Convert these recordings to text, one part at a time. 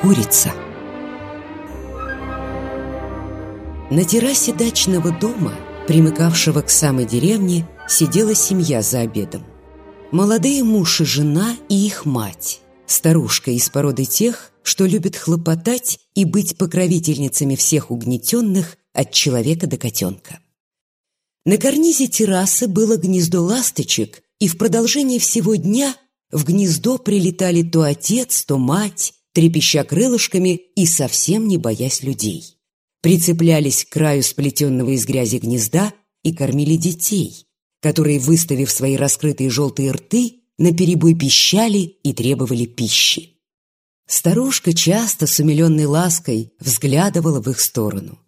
курица. На террасе дачного дома, примыкавшего к самой деревне, сидела семья за обедом. Молодые муж и жена и их мать, старушка из породы тех, что любят хлопотать и быть покровительницами всех угнетенных от человека до котенка. На карнизе террасы было гнездо ласточек, и в продолжении всего дня в гнездо прилетали то отец, то мать, трепеща крылышками и совсем не боясь людей. Прицеплялись к краю сплетенного из грязи гнезда и кормили детей, которые, выставив свои раскрытые желтые рты, наперебой пищали и требовали пищи. Старушка часто с умиленной лаской взглядывала в их сторону.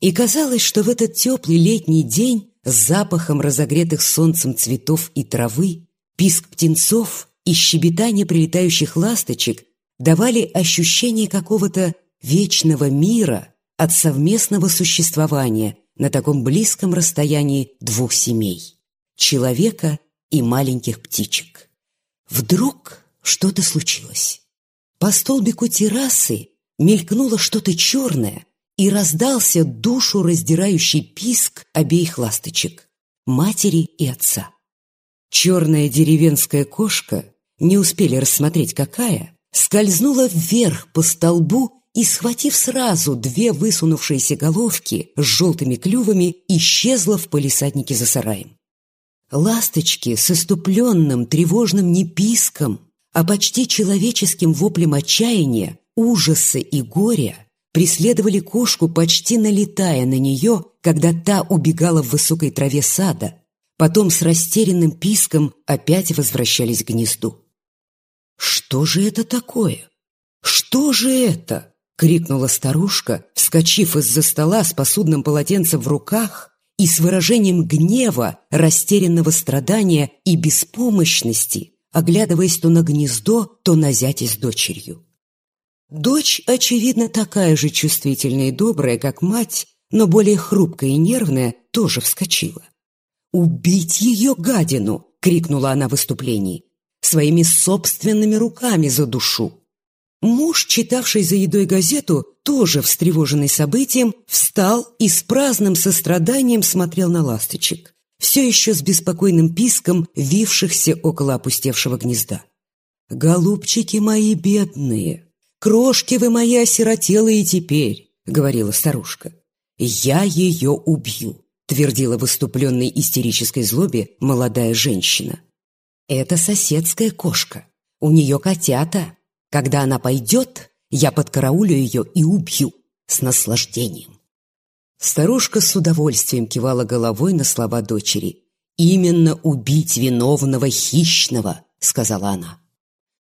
И казалось, что в этот теплый летний день с запахом разогретых солнцем цветов и травы, писк птенцов и щебетание прилетающих ласточек давали ощущение какого-то вечного мира от совместного существования на таком близком расстоянии двух семей – человека и маленьких птичек. Вдруг что-то случилось. По столбику террасы мелькнуло что-то черное, и раздался душу раздирающий писк обеих ласточек – матери и отца. Черная деревенская кошка, не успели рассмотреть какая, скользнула вверх по столбу и, схватив сразу две высунувшиеся головки с желтыми клювами, исчезла в полисаднике за сараем. Ласточки с иступленным тревожным не писком, а почти человеческим воплем отчаяния, ужаса и горя преследовали кошку, почти налетая на нее, когда та убегала в высокой траве сада. Потом с растерянным писком опять возвращались к гнезду. «Что же это такое? Что же это?» — крикнула старушка, вскочив из-за стола с посудным полотенцем в руках и с выражением гнева, растерянного страдания и беспомощности, оглядываясь то на гнездо, то на зятя с дочерью. Дочь, очевидно, такая же чувствительная и добрая, как мать, но более хрупкая и нервная, тоже вскочила. «Убить ее, гадину!» — крикнула она в выступлении. «Своими собственными руками за душу!» Муж, читавший за едой газету, тоже встревоженный событием, встал и с праздным состраданием смотрел на ласточек, все еще с беспокойным писком, вившихся около опустевшего гнезда. «Голубчики мои бедные!» «Крошки вы мои осиротелые теперь», — говорила старушка. «Я ее убью», — твердила в выступленной истерической злобе молодая женщина. «Это соседская кошка. У нее котята. Когда она пойдет, я подкараулю ее и убью с наслаждением». Старушка с удовольствием кивала головой на слова дочери. «Именно убить виновного хищного», — сказала она.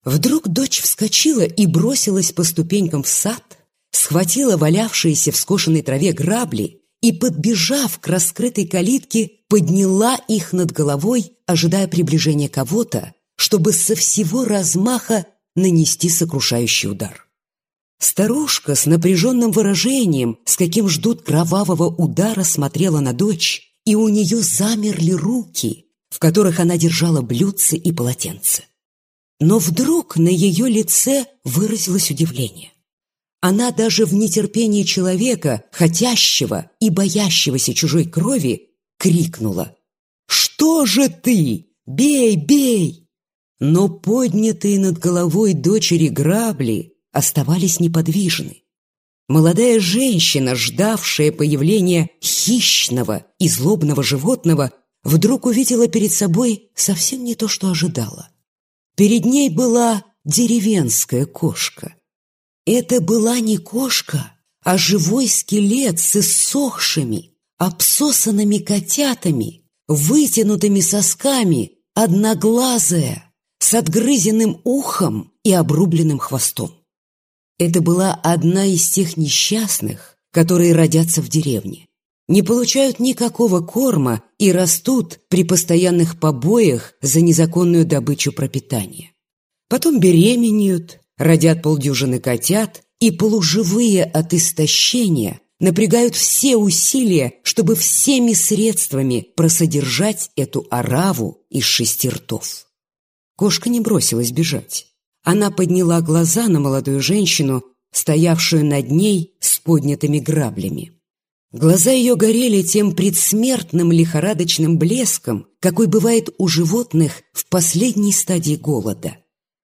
Вдруг дочь вскочила и бросилась по ступенькам в сад, схватила валявшиеся в скошенной траве грабли и, подбежав к раскрытой калитке, подняла их над головой, ожидая приближения кого-то, чтобы со всего размаха нанести сокрушающий удар. Старушка с напряженным выражением, с каким ждут кровавого удара, смотрела на дочь, и у нее замерли руки, в которых она держала блюдце и полотенце. Но вдруг на ее лице выразилось удивление. Она даже в нетерпении человека, хотящего и боящегося чужой крови, крикнула «Что же ты? Бей, бей!» Но поднятые над головой дочери грабли оставались неподвижны. Молодая женщина, ждавшая появления хищного и злобного животного, вдруг увидела перед собой совсем не то, что ожидала. Перед ней была деревенская кошка. Это была не кошка, а живой скелет с иссохшими, обсосанными котятами, вытянутыми сосками, одноглазая, с отгрызенным ухом и обрубленным хвостом. Это была одна из тех несчастных, которые родятся в деревне не получают никакого корма и растут при постоянных побоях за незаконную добычу пропитания. Потом беременеют, родят полдюжины котят и полуживые от истощения напрягают все усилия, чтобы всеми средствами просодержать эту ораву из шести ртов. Кошка не бросилась бежать. Она подняла глаза на молодую женщину, стоявшую над ней с поднятыми граблями. Глаза ее горели тем предсмертным лихорадочным блеском, какой бывает у животных в последней стадии голода.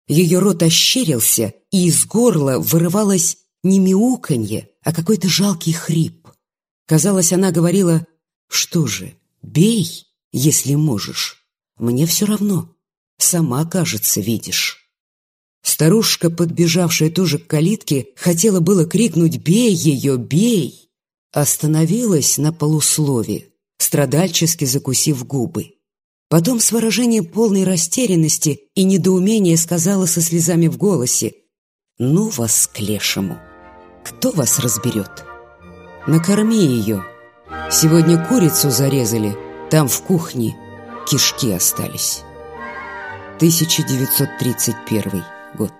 Ее рот ощерился, и из горла вырывалось не мяуканье, а какой-то жалкий хрип. Казалось, она говорила, «Что же, бей, если можешь. Мне все равно. Сама, кажется, видишь». Старушка, подбежавшая тоже к калитке, хотела было крикнуть «Бей ее, бей!» Остановилась на полуслове, страдальчески закусив губы. Потом с выражением полной растерянности и недоумения сказала со слезами в голосе «Ну вас к лешему! Кто вас разберет? Накорми ее! Сегодня курицу зарезали, там в кухне кишки остались». 1931 год.